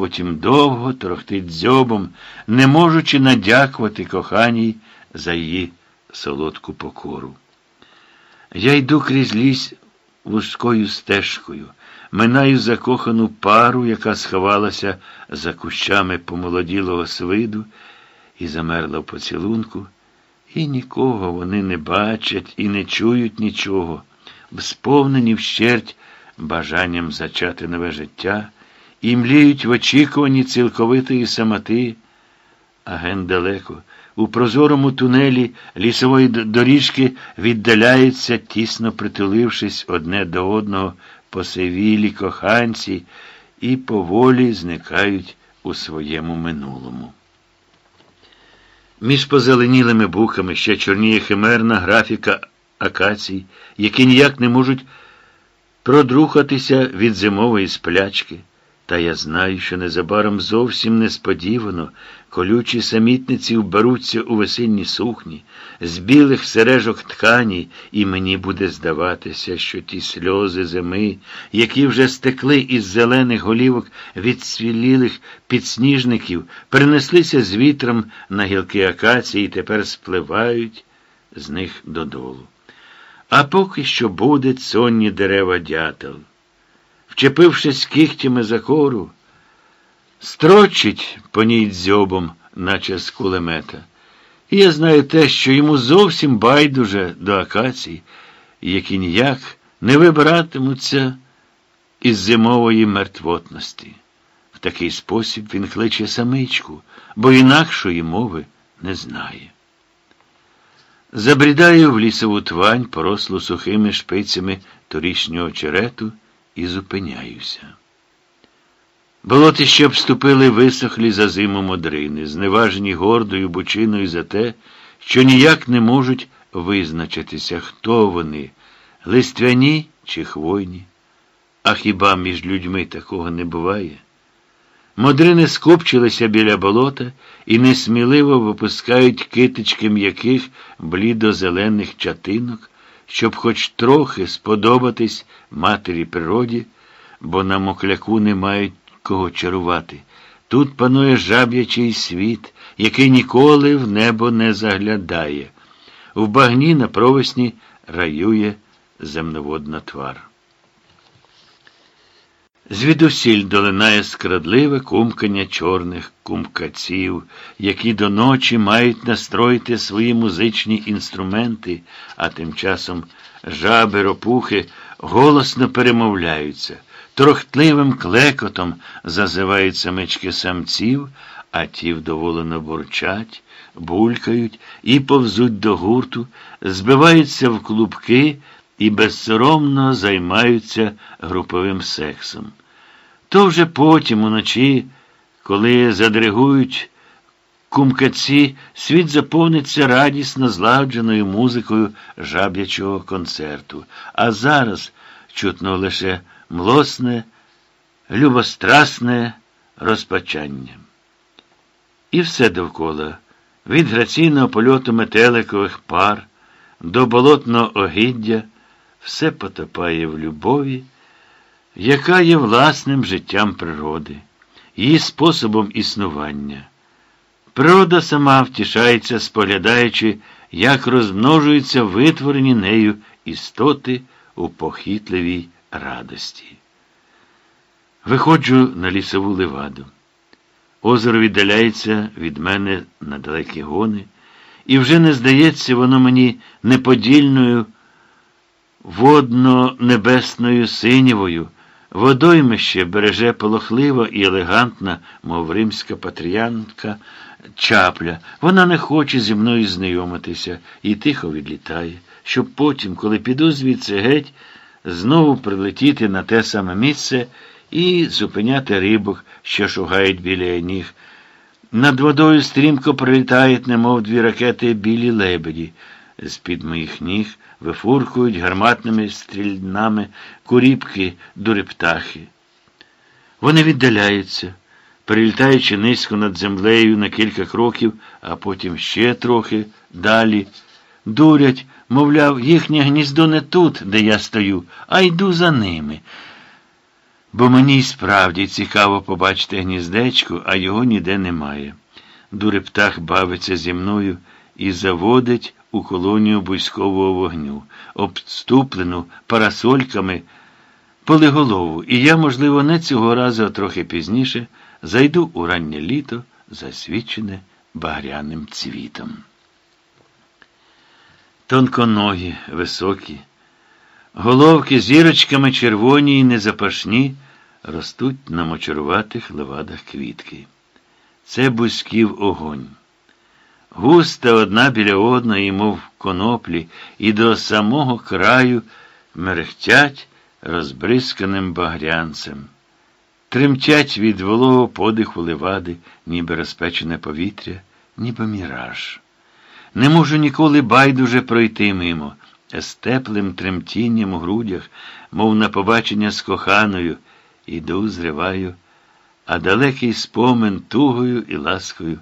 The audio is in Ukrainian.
потім довго торохтить дзьобом, не можучи надякувати коханій за її солодку покору. Я йду крізь ліс вузькою стежкою, минаю закохану пару, яка сховалася за кущами помолоділого свиду і замерла в поцілунку, і нікого вони не бачать і не чують нічого, сповнені вщерть бажанням зачати нове життя, і мліють в очікуванні цілковитої самоти, а ген далеко. У прозорому тунелі лісової доріжки віддаляються, тісно притулившись одне до одного посивілі коханці, і поволі зникають у своєму минулому. Між позеленілими буками ще чорніє химерна графіка акацій, які ніяк не можуть продрухатися від зимової сплячки. Та я знаю, що незабаром зовсім несподівано колючі самітниці вберуться у весенні сукні, з білих сережок ткані, і мені буде здаватися, що ті сльози зими, які вже стекли із зелених голівок відсвілілих підсніжників, перенеслися з вітром на гілки акації і тепер спливають з них додолу. А поки що буде сонні дерева дятел вчепившись кігтями за кору, строчить по ній дзьобом, наче з кулемета. І я знаю те, що йому зовсім байдуже до акацій, які ніяк не вибиратимуться із зимової мертвотності. В такий спосіб він кличе самичку, бо інакшої мови не знає. Забрідаю в лісову твань, порослу сухими шпицями торішнього черету і зупиняюся. Болоти ще обступили висохлі за зиму модрини, зневажені гордою бучиною за те, що ніяк не можуть визначитися, хто вони, листвяні чи хвойні. А хіба між людьми такого не буває? Модрини скупчилися біля болота і несміливо випускають китички м'яких блідозелених чатинок, щоб хоч трохи сподобатись матері природі, бо на мокляку не мають кого чарувати. Тут панує жаб'ячий світ, який ніколи в небо не заглядає. В багні на провесні раює земноводна твар. Звідусіль долинає скрадливе кумкання чорних кумкаців, які до ночі мають настроїти свої музичні інструменти, а тим часом жаби, ропухи голосно перемовляються, трохтливим клекотом зазивають самички самців, а ті вдоволено бурчать, булькають і повзуть до гурту, збиваються в клубки і безсоромно займаються груповим сексом. То вже потім уночі, коли задригують кумкаці, світ заповниться радісно злагодженою музикою жаб'ячого концерту. А зараз чутно лише млосне, любострасне розпачання. І все довкола, від граційного польоту метеликових пар до болотного огіддя, все потопає в любові яка є власним життям природи, її способом існування. Природа сама втішається, споглядаючи, як розмножуються витворені нею істоти у похитливій радості. Виходжу на лісову леваду. Озеро віддаляється від мене на далекі гони, і вже не здається воно мені неподільною водно-небесною синєвою. Водоймище береже полохлива і елегантна, мов римська патріянка, чапля. Вона не хоче зі мною знайомитися і тихо відлітає, щоб потім, коли піду звідси геть, знову прилетіти на те саме місце і зупиняти рибок, що шугають біля ніг. Над водою стрімко прилітають, немов дві ракети білі лебеді. З-під моїх ніг вифуркують гарматними стрільнами куріпки дурептахи. Вони віддаляються, прилітаючи низько над землею на кілька кроків, а потім ще трохи далі. Дурять, мовляв, їхнє гніздо не тут, де я стою, а йду за ними. Бо мені й справді цікаво побачити гніздечко, а його ніде немає. Дурий птах бавиться зі мною і заводить у колонію буйськового вогню, обступлену парасольками полиголову, і я, можливо, не цього разу, а трохи пізніше, зайду у раннє літо, засвічене багряним цвітом. Тонконогі, високі, головки зірочками червоні й незапашні ростуть на мочаруватих левадах квітки. Це бузьків огонь. Густа одна біля одної, мов коноплі, і до самого краю мерехтять розбризканим багрянцем. Тремтять від вологого подиху левади, ніби розпечене повітря, ніби міраж. Не можу ніколи байдуже пройти мимо, з теплим тремтінням у грудях, мов на побачення з коханою, іду, зриваю, а далекий спомин тугою і ласкою